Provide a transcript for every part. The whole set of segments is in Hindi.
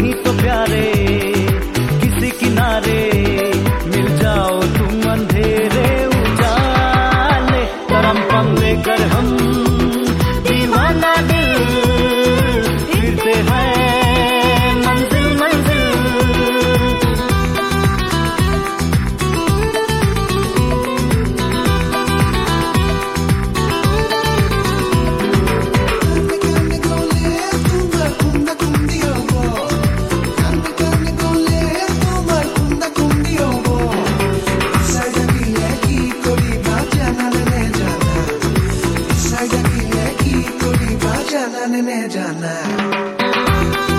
नहीं तो प्यारे जाना ने जाना।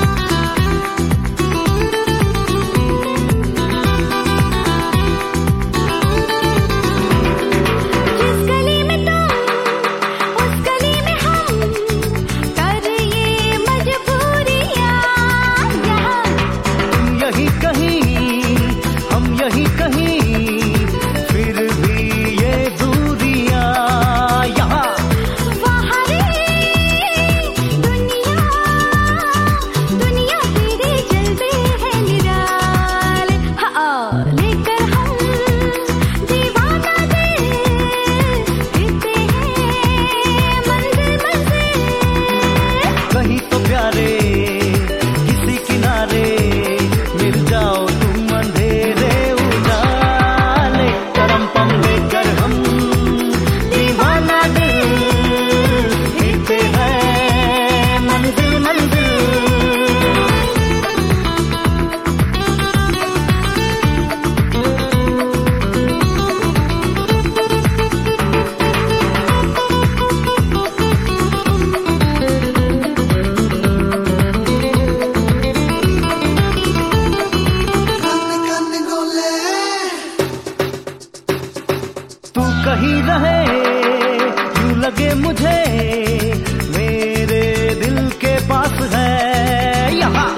मेरे दिल के पास है। यहाँ।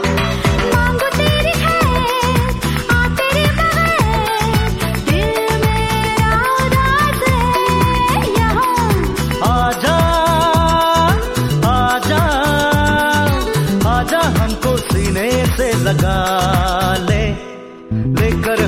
मांगो तेरी है आ तेरे बगैर दिल मेरा उदास है। यहाँ। आजा आजा आजा हमको सीने से लगा ले लेकर